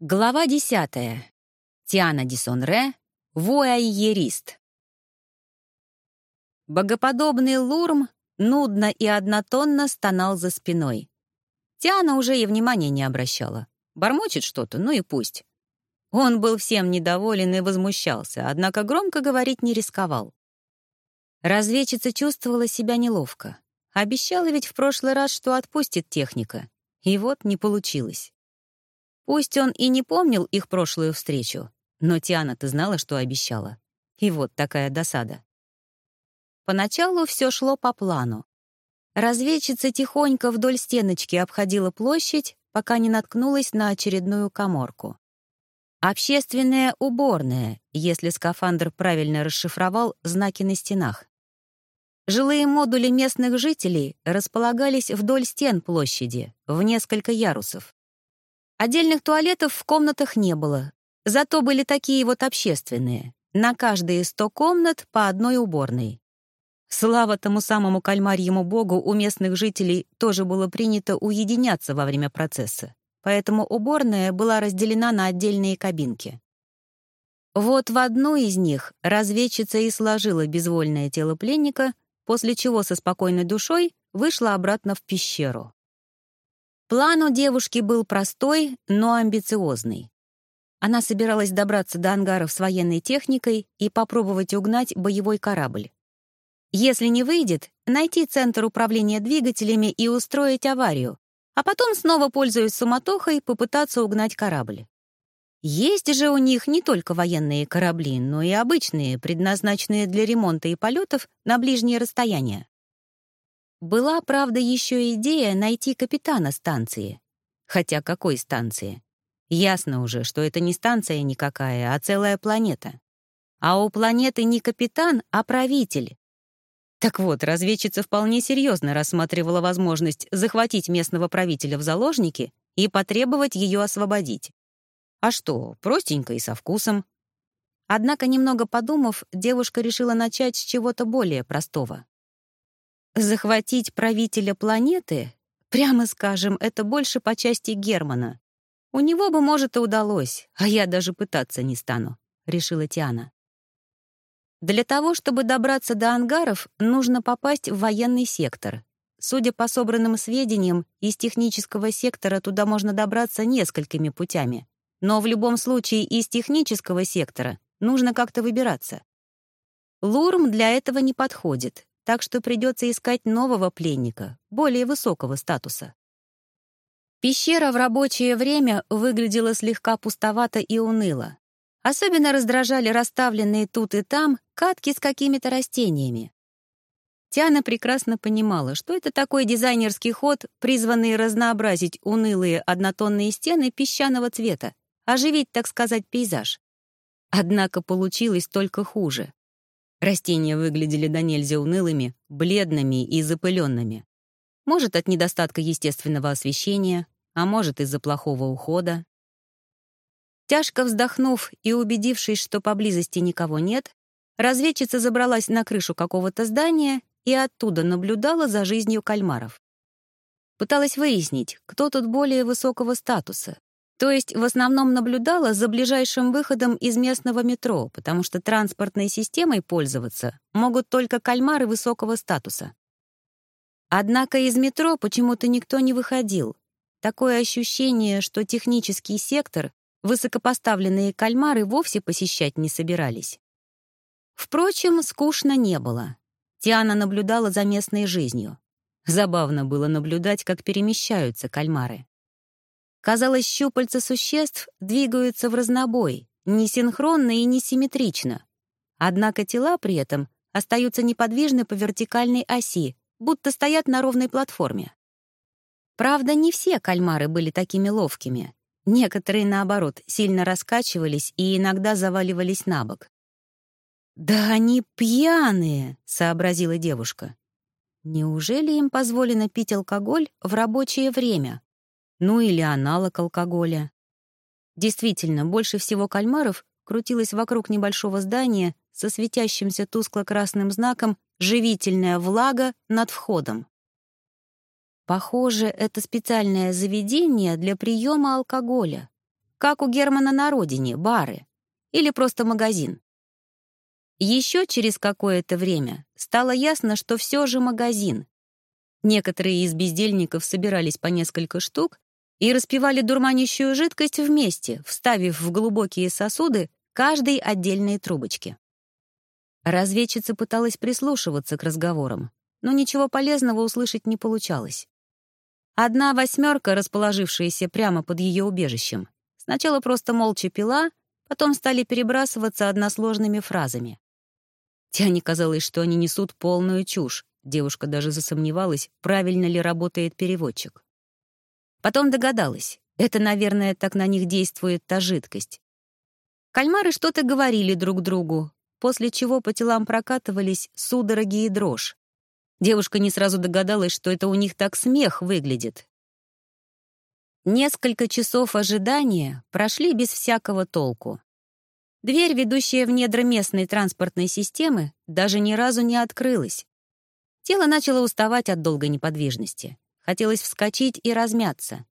Глава десятая. Тиана Дисонре, вуайерист. Богоподобный Лурм нудно и однотонно стонал за спиной. Тиана уже и внимания не обращала. Бормочет что-то, ну и пусть. Он был всем недоволен и возмущался, однако громко говорить не рисковал. Разведчица чувствовала себя неловко. Обещала ведь в прошлый раз, что отпустит техника. И вот не получилось. Пусть он и не помнил их прошлую встречу, но Тиана-то знала, что обещала. И вот такая досада. Поначалу все шло по плану. Разведчица тихонько вдоль стеночки обходила площадь, пока не наткнулась на очередную коморку. Общественная уборная, если скафандр правильно расшифровал знаки на стенах. Жилые модули местных жителей располагались вдоль стен площади, в несколько ярусов. Отдельных туалетов в комнатах не было, зато были такие вот общественные. На каждые сто комнат по одной уборной. Слава тому самому кальмарьему богу, у местных жителей тоже было принято уединяться во время процесса, поэтому уборная была разделена на отдельные кабинки. Вот в одну из них разведчица и сложила безвольное тело пленника, после чего со спокойной душой вышла обратно в пещеру. План у девушки был простой, но амбициозный. Она собиралась добраться до ангаров с военной техникой и попробовать угнать боевой корабль. Если не выйдет, найти центр управления двигателями и устроить аварию, а потом снова, пользуясь суматохой, попытаться угнать корабль. Есть же у них не только военные корабли, но и обычные, предназначенные для ремонта и полетов на ближние расстояния. Была, правда, еще идея найти капитана станции. Хотя какой станции? Ясно уже, что это не станция никакая, а целая планета. А у планеты не капитан, а правитель. Так вот, разведчица вполне серьезно рассматривала возможность захватить местного правителя в заложники и потребовать ее освободить. А что, простенько и со вкусом. Однако, немного подумав, девушка решила начать с чего-то более простого. Захватить правителя планеты, прямо скажем, это больше по части Германа. У него бы, может, и удалось, а я даже пытаться не стану, решила Тиана. Для того, чтобы добраться до ангаров, нужно попасть в военный сектор. Судя по собранным сведениям, из технического сектора туда можно добраться несколькими путями. Но в любом случае из технического сектора нужно как-то выбираться. Лурм для этого не подходит, так что придется искать нового пленника, более высокого статуса. Пещера в рабочее время выглядела слегка пустовато и уныло. Особенно раздражали расставленные тут и там катки с какими-то растениями. Тиана прекрасно понимала, что это такой дизайнерский ход, призванный разнообразить унылые однотонные стены песчаного цвета, оживить, так сказать, пейзаж. Однако получилось только хуже. Растения выглядели до нельзя унылыми, бледными и запыленными. Может, от недостатка естественного освещения, а может, из-за плохого ухода. Тяжко вздохнув и убедившись, что поблизости никого нет, разведчица забралась на крышу какого-то здания и оттуда наблюдала за жизнью кальмаров. Пыталась выяснить, кто тут более высокого статуса, то есть в основном наблюдала за ближайшим выходом из местного метро, потому что транспортной системой пользоваться могут только кальмары высокого статуса. Однако из метро почему-то никто не выходил. Такое ощущение, что технический сектор высокопоставленные кальмары вовсе посещать не собирались. Впрочем, скучно не было. Тиана наблюдала за местной жизнью. Забавно было наблюдать, как перемещаются кальмары. Казалось, щупальца существ двигаются в разнобой, несинхронно и несимметрично. Однако тела при этом остаются неподвижны по вертикальной оси, будто стоят на ровной платформе. Правда, не все кальмары были такими ловкими. Некоторые, наоборот, сильно раскачивались и иногда заваливались на бок. «Да они пьяные», — сообразила девушка. «Неужели им позволено пить алкоголь в рабочее время?» Ну или аналог алкоголя. Действительно, больше всего кальмаров крутилось вокруг небольшого здания со светящимся тускло-красным знаком «Живительная влага над входом». Похоже, это специальное заведение для приема алкоголя. как у Германа на родине, бары или просто магазин. Еще через какое-то время стало ясно, что все же магазин. Некоторые из бездельников собирались по несколько штук и распивали дурманящую жидкость вместе, вставив в глубокие сосуды каждой отдельные трубочки. Разведчица пыталась прислушиваться к разговорам, но ничего полезного услышать не получалось. Одна восьмерка, расположившаяся прямо под ее убежищем, сначала просто молча пила, потом стали перебрасываться односложными фразами. Тяне казалось, что они несут полную чушь. Девушка даже засомневалась, правильно ли работает переводчик. Потом догадалась, это, наверное, так на них действует та жидкость. Кальмары что-то говорили друг другу, после чего по телам прокатывались судороги и дрожь. Девушка не сразу догадалась, что это у них так смех выглядит. Несколько часов ожидания прошли без всякого толку. Дверь, ведущая в недра местной транспортной системы, даже ни разу не открылась. Тело начало уставать от долгой неподвижности. Хотелось вскочить и размяться.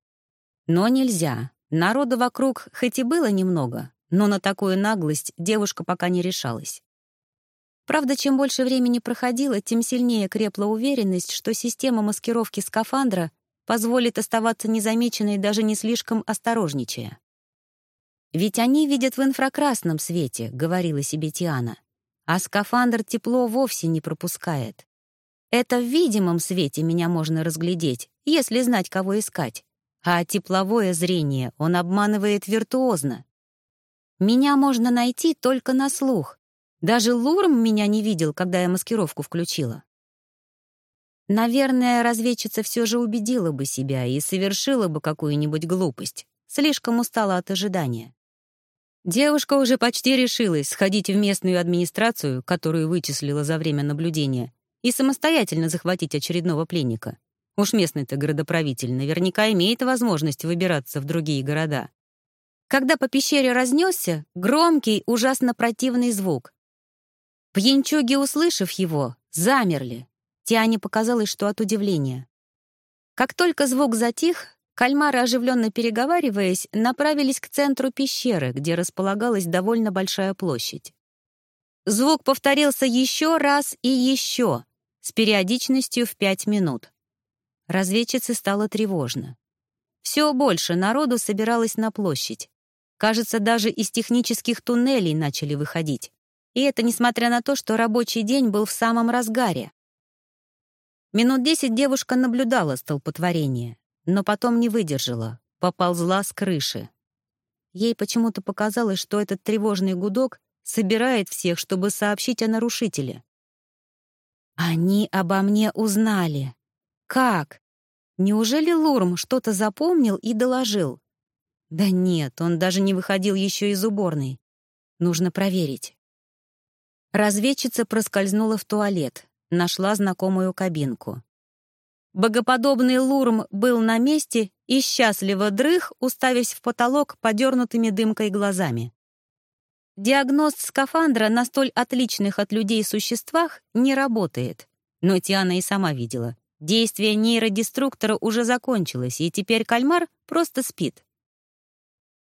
Но нельзя. Народу вокруг хоть и было немного, но на такую наглость девушка пока не решалась. Правда, чем больше времени проходило, тем сильнее крепла уверенность, что система маскировки скафандра позволит оставаться незамеченной даже не слишком осторожничая. «Ведь они видят в инфракрасном свете», — говорила себе Тиана, «а скафандр тепло вовсе не пропускает. Это в видимом свете меня можно разглядеть, если знать, кого искать. А тепловое зрение он обманывает виртуозно. Меня можно найти только на слух. Даже Лурм меня не видел, когда я маскировку включила. Наверное, разведчица все же убедила бы себя и совершила бы какую-нибудь глупость. Слишком устала от ожидания. Девушка уже почти решилась сходить в местную администрацию, которую вычислила за время наблюдения, и самостоятельно захватить очередного пленника. Уж местный-то городоправитель наверняка имеет возможность выбираться в другие города. Когда по пещере разнесся громкий, ужасно противный звук. Пьянчуги, услышав его, замерли. Тиане показалось, что от удивления. Как только звук затих, кальмары, оживленно переговариваясь, направились к центру пещеры, где располагалась довольно большая площадь. Звук повторился еще раз и еще, с периодичностью в пять минут. Разведчице стало тревожно. Все больше народу собиралось на площадь. Кажется, даже из технических туннелей начали выходить. И это несмотря на то, что рабочий день был в самом разгаре. Минут десять девушка наблюдала столпотворение, но потом не выдержала, поползла с крыши. Ей почему-то показалось, что этот тревожный гудок собирает всех, чтобы сообщить о нарушителе. Они обо мне узнали. Как? Неужели Лурм что-то запомнил и доложил? Да нет, он даже не выходил еще из уборной. Нужно проверить. Разведчица проскользнула в туалет, нашла знакомую кабинку. Богоподобный Лурм был на месте и счастливо дрых, уставясь в потолок подернутыми дымкой глазами. Диагноз скафандра на столь отличных от людей существах не работает. Но Тиана и сама видела. Действие нейродеструктора уже закончилось, и теперь кальмар просто спит.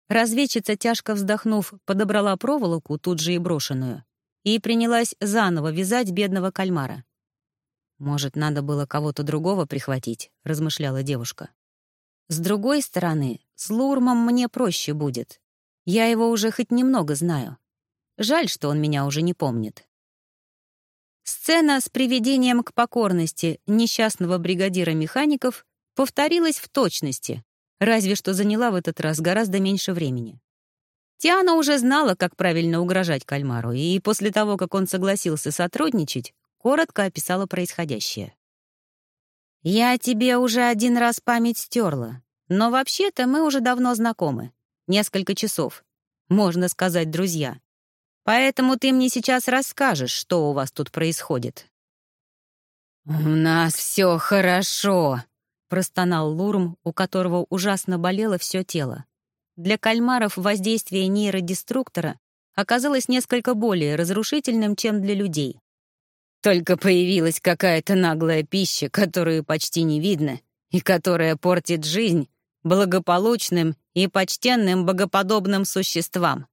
Разведчица, тяжко вздохнув, подобрала проволоку, тут же и брошенную, и принялась заново вязать бедного кальмара. «Может, надо было кого-то другого прихватить», — размышляла девушка. «С другой стороны, с Лурмом мне проще будет. Я его уже хоть немного знаю. Жаль, что он меня уже не помнит. Сцена с приведением к покорности несчастного бригадира механиков повторилась в точности, разве что заняла в этот раз гораздо меньше времени. Тиана уже знала, как правильно угрожать кальмару, и после того, как он согласился сотрудничать, коротко описала происходящее. «Я тебе уже один раз память стерла, но вообще-то мы уже давно знакомы несколько часов. Можно сказать, друзья. Поэтому ты мне сейчас расскажешь, что у вас тут происходит». «У нас все хорошо», — простонал Лурм, у которого ужасно болело все тело. Для кальмаров воздействие нейродеструктора оказалось несколько более разрушительным, чем для людей. Только появилась какая-то наглая пища, которую почти не видно, и которая портит жизнь благополучным и почтенным богоподобным существам.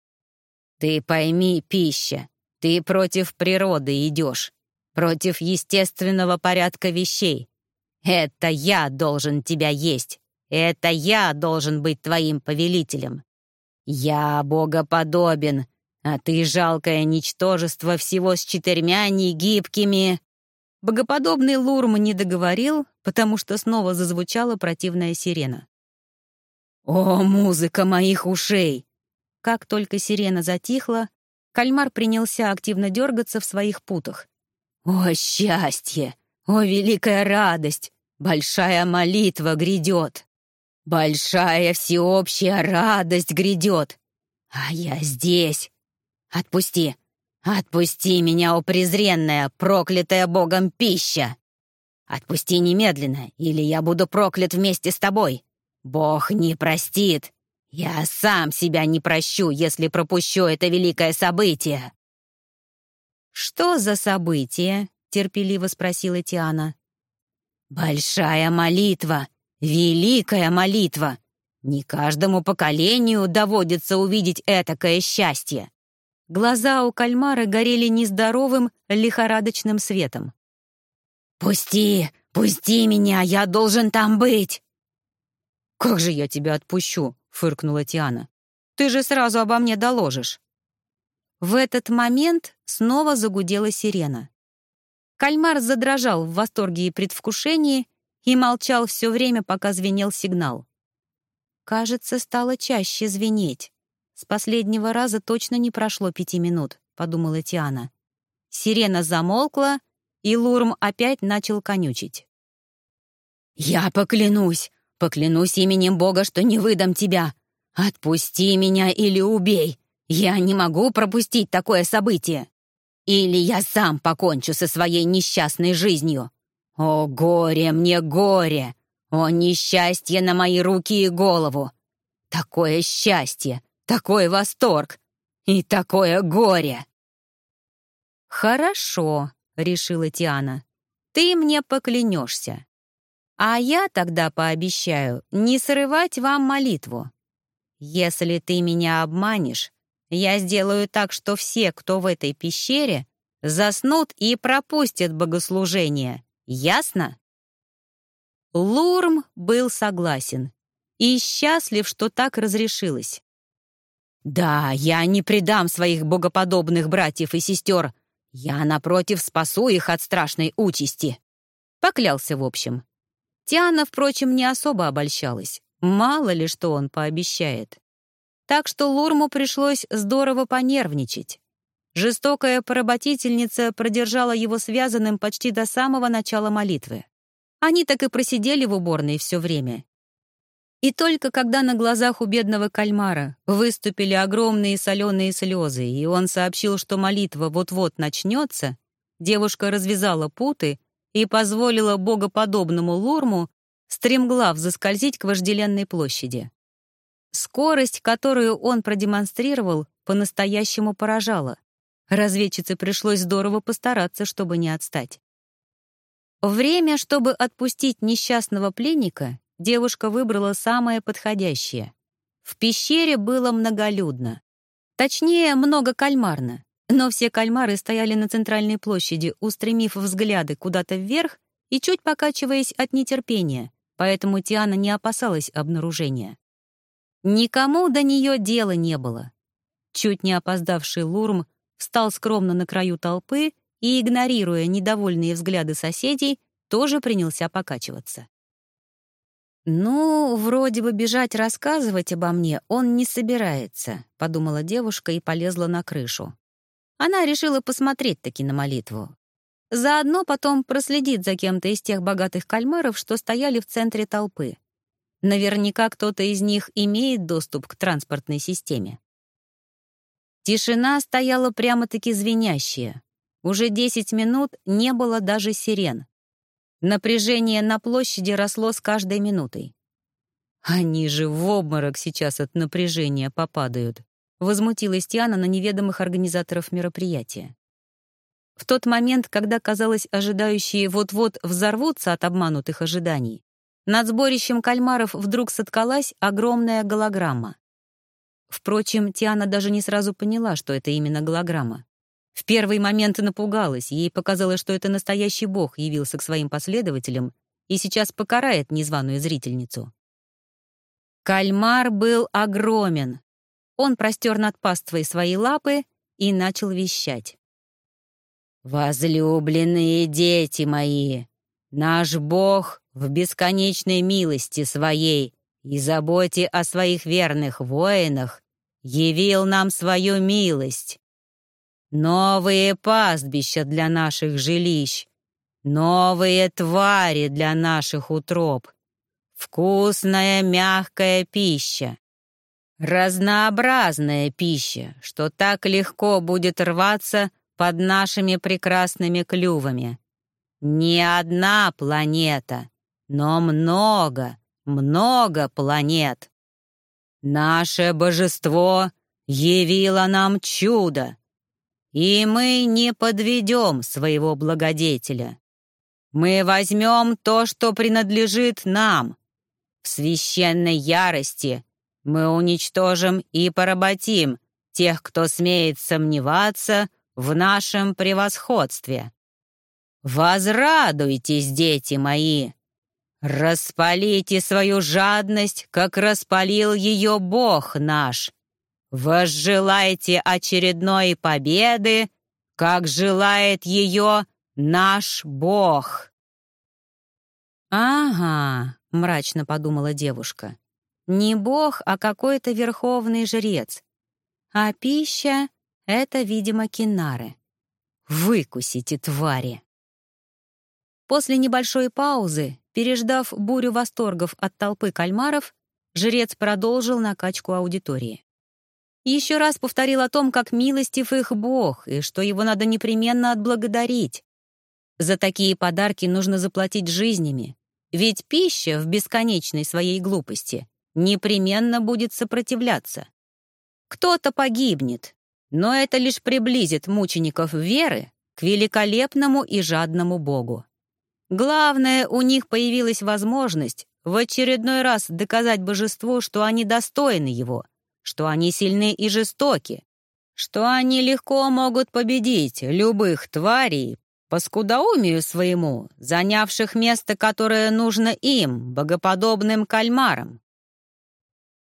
Ты пойми, пища, ты против природы идешь, против естественного порядка вещей. Это я должен тебя есть, это я должен быть твоим повелителем. Я богоподобен, а ты жалкое ничтожество всего с четырьмя негибкими...» Богоподобный Лурм не договорил, потому что снова зазвучала противная сирена. «О, музыка моих ушей!» Как только сирена затихла, кальмар принялся активно дергаться в своих путах. «О, счастье! О, великая радость! Большая молитва грядет! Большая всеобщая радость грядет! А я здесь! Отпусти! Отпусти меня, о презренная, проклятая Богом пища! Отпусти немедленно, или я буду проклят вместе с тобой! Бог не простит! Я сам себя не прощу, если пропущу это великое событие!» «Что за событие?» — терпеливо спросила Тиана. «Большая молитва, великая молитва. Не каждому поколению доводится увидеть этакое счастье. Глаза у кальмара горели нездоровым, лихорадочным светом. «Пусти! Пусти меня! Я должен там быть!» «Как же я тебя отпущу?» — фыркнула Тиана. «Ты же сразу обо мне доложишь». В этот момент снова загудела сирена. Кальмар задрожал в восторге и предвкушении и молчал все время, пока звенел сигнал. Кажется, стало чаще звенеть. «С последнего раза точно не прошло пяти минут», — подумала Тиана. Сирена замолкла, и Лурм опять начал конючить. «Я поклянусь, поклянусь именем Бога, что не выдам тебя. Отпусти меня или убей. Я не могу пропустить такое событие. Или я сам покончу со своей несчастной жизнью. О, горе мне, горе! О, несчастье на мои руки и голову! Такое счастье, такой восторг и такое горе!» «Хорошо», — решила Тиана. «Ты мне поклянешься. А я тогда пообещаю не срывать вам молитву. Если ты меня обманешь, я сделаю так, что все, кто в этой пещере, заснут и пропустят богослужение. Ясно?» Лурм был согласен и счастлив, что так разрешилось. «Да, я не предам своих богоподобных братьев и сестер. Я, напротив, спасу их от страшной участи». Поклялся в общем. Тиана, впрочем, не особо обольщалась. Мало ли, что он пообещает. Так что Лурму пришлось здорово понервничать. Жестокая поработительница продержала его связанным почти до самого начала молитвы. Они так и просидели в уборной все время, и только когда на глазах у бедного кальмара выступили огромные соленые слезы, и он сообщил, что молитва вот-вот начнется, девушка развязала путы и позволила богоподобному Лурму стремглав заскользить к вожделенной площади. Скорость, которую он продемонстрировал, по-настоящему поражала. Разведчице пришлось здорово постараться, чтобы не отстать. Время, чтобы отпустить несчастного пленника, девушка выбрала самое подходящее. В пещере было многолюдно. Точнее, много кальмарно. Но все кальмары стояли на центральной площади, устремив взгляды куда-то вверх и чуть покачиваясь от нетерпения, поэтому Тиана не опасалась обнаружения. Никому до нее дела не было. Чуть не опоздавший Лурм встал скромно на краю толпы и, игнорируя недовольные взгляды соседей, тоже принялся покачиваться. «Ну, вроде бы бежать рассказывать обо мне он не собирается», — подумала девушка и полезла на крышу. Она решила посмотреть-таки на молитву. Заодно потом проследит за кем-то из тех богатых кальмаров, что стояли в центре толпы. Наверняка кто-то из них имеет доступ к транспортной системе. Тишина стояла прямо-таки звенящая. Уже 10 минут не было даже сирен. Напряжение на площади росло с каждой минутой. «Они же в обморок сейчас от напряжения попадают», — возмутилась Тиана на неведомых организаторов мероприятия. В тот момент, когда, казалось, ожидающие вот-вот взорвутся от обманутых ожиданий, над сборищем кальмаров вдруг соткалась огромная голограмма. Впрочем, Тиана даже не сразу поняла, что это именно голограмма. В первый момент напугалась, ей показалось, что это настоящий бог явился к своим последователям и сейчас покарает незваную зрительницу. Кальмар был огромен. Он простер над паствой свои лапы и начал вещать. «Возлюбленные дети мои, наш Бог в бесконечной милости своей и заботе о своих верных воинах явил нам свою милость. Новые пастбища для наших жилищ, новые твари для наших утроб, вкусная мягкая пища, разнообразная пища, что так легко будет рваться под нашими прекрасными клювами. Не одна планета, но много, много планет. Наше божество явило нам чудо, и мы не подведем своего благодетеля. Мы возьмем то, что принадлежит нам. В священной ярости мы уничтожим и поработим тех, кто смеет сомневаться в нашем превосходстве. Возрадуйтесь, дети мои! Распалите свою жадность, как распалил ее Бог наш. Возжелайте очередной победы, как желает ее наш Бог. «Ага», — мрачно подумала девушка, — «не Бог, а какой-то верховный жрец. А пища — это, видимо, кинары. Выкусите, твари!» После небольшой паузы, переждав бурю восторгов от толпы кальмаров, жрец продолжил накачку аудитории. Еще раз повторил о том, как милостив их Бог, и что его надо непременно отблагодарить. За такие подарки нужно заплатить жизнями, ведь пища в бесконечной своей глупости непременно будет сопротивляться. Кто-то погибнет, но это лишь приблизит мучеников веры к великолепному и жадному Богу. Главное, у них появилась возможность в очередной раз доказать божеству, что они достойны его, что они сильны и жестоки, что они легко могут победить любых тварей по скудоумию своему, занявших место, которое нужно им, богоподобным кальмарам.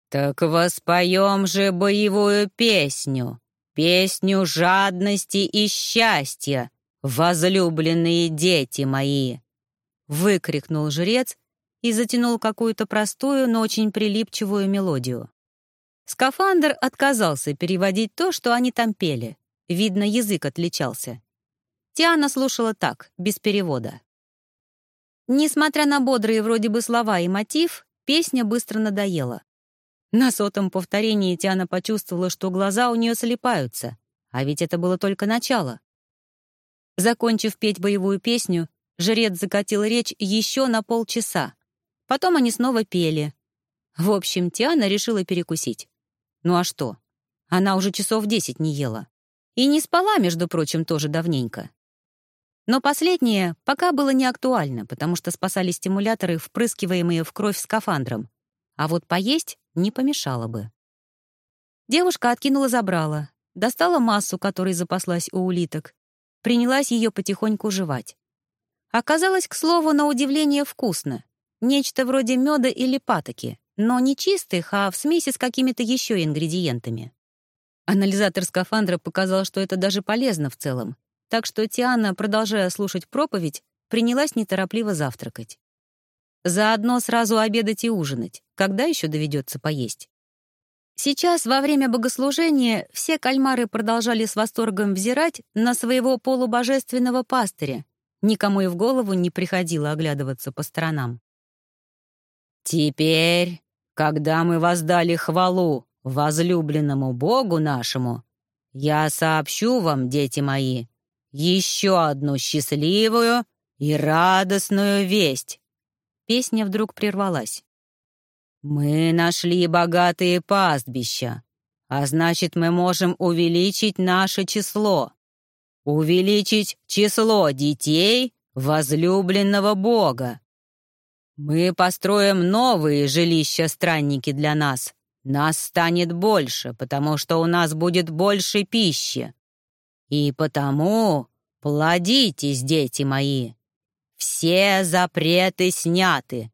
Так воспоем же боевую песню, песню жадности и счастья, возлюбленные дети мои. — выкрикнул жрец и затянул какую-то простую, но очень прилипчивую мелодию. Скафандр отказался переводить то, что они там пели. Видно, язык отличался. Тиана слушала так, без перевода. Несмотря на бодрые вроде бы слова и мотив, песня быстро надоела. На сотом повторении Тиана почувствовала, что глаза у нее слепаются, а ведь это было только начало. Закончив петь боевую песню, Жрец закатил речь еще на полчаса. Потом они снова пели. В общем, Тиана решила перекусить. Ну а что? Она уже часов десять не ела. И не спала, между прочим, тоже давненько. Но последнее пока было не актуально, потому что спасали стимуляторы, впрыскиваемые в кровь скафандром. А вот поесть не помешало бы. Девушка откинула забрала, достала массу, которой запаслась у улиток, принялась ее потихоньку жевать. Оказалось, к слову, на удивление вкусно. Нечто вроде меда или патоки, но не чистых, а в смеси с какими-то еще ингредиентами. Анализатор скафандра показал, что это даже полезно в целом, так что Тиана, продолжая слушать проповедь, принялась неторопливо завтракать. Заодно сразу обедать и ужинать, когда еще доведется поесть. Сейчас, во время богослужения, все кальмары продолжали с восторгом взирать на своего полубожественного пастыря, Никому и в голову не приходило оглядываться по сторонам. «Теперь, когда мы воздали хвалу возлюбленному Богу нашему, я сообщу вам, дети мои, еще одну счастливую и радостную весть». Песня вдруг прервалась. «Мы нашли богатые пастбища, а значит, мы можем увеличить наше число увеличить число детей возлюбленного Бога. Мы построим новые жилища странники для нас. Нас станет больше, потому что у нас будет больше пищи. И потому плодитесь, дети мои. Все запреты сняты.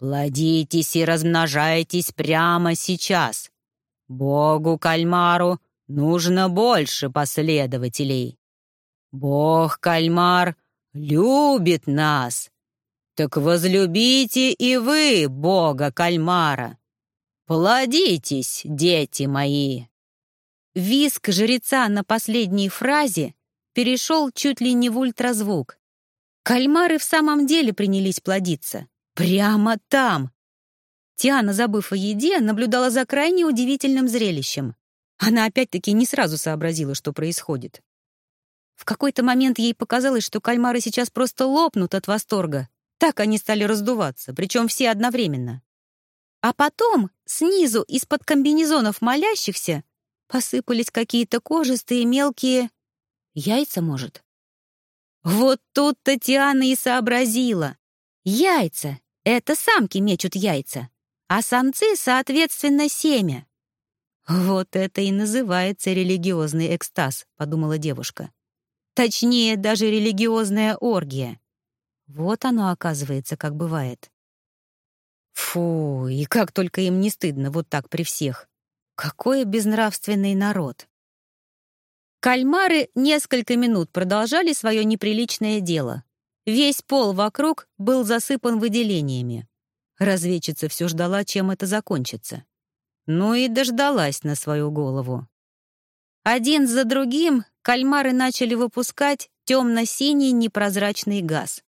Плодитесь и размножайтесь прямо сейчас. Богу Кальмару нужно больше последователей. Бог Кальмар любит нас. Так возлюбите и вы Бога Кальмара. Плодитесь, дети мои. Виск жреца на последней фразе перешел чуть ли не в ультразвук. Кальмары в самом деле принялись плодиться. Прямо там. Тиана, забыв о еде, наблюдала за крайне удивительным зрелищем. Она опять-таки не сразу сообразила, что происходит. В какой-то момент ей показалось, что кальмары сейчас просто лопнут от восторга. Так они стали раздуваться, причем все одновременно. А потом снизу из-под комбинезонов молящихся посыпались какие-то кожистые мелкие... Яйца, может? Вот тут Татьяна и сообразила. Яйца — это самки мечут яйца, а самцы, соответственно, семя. «Вот это и называется религиозный экстаз», — подумала девушка. Точнее, даже религиозная оргия. Вот оно, оказывается, как бывает. Фу, и как только им не стыдно вот так при всех. Какой безнравственный народ. Кальмары несколько минут продолжали свое неприличное дело. Весь пол вокруг был засыпан выделениями. Разведчица все ждала, чем это закончится. Ну и дождалась на свою голову. Один за другим кальмары начали выпускать темно-синий непрозрачный газ.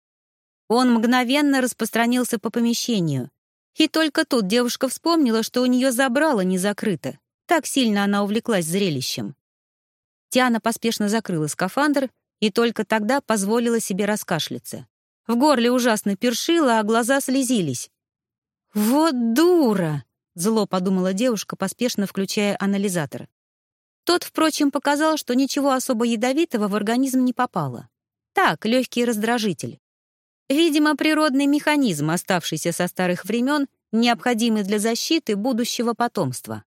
Он мгновенно распространился по помещению. И только тут девушка вспомнила, что у нее забрало не закрыто. Так сильно она увлеклась зрелищем. Тиана поспешно закрыла скафандр и только тогда позволила себе раскашляться. В горле ужасно першило, а глаза слезились. «Вот дура!» — зло подумала девушка, поспешно включая анализатор. Тот, впрочем, показал, что ничего особо ядовитого в организм не попало. Так, легкий раздражитель. Видимо, природный механизм, оставшийся со старых времен, необходимый для защиты будущего потомства.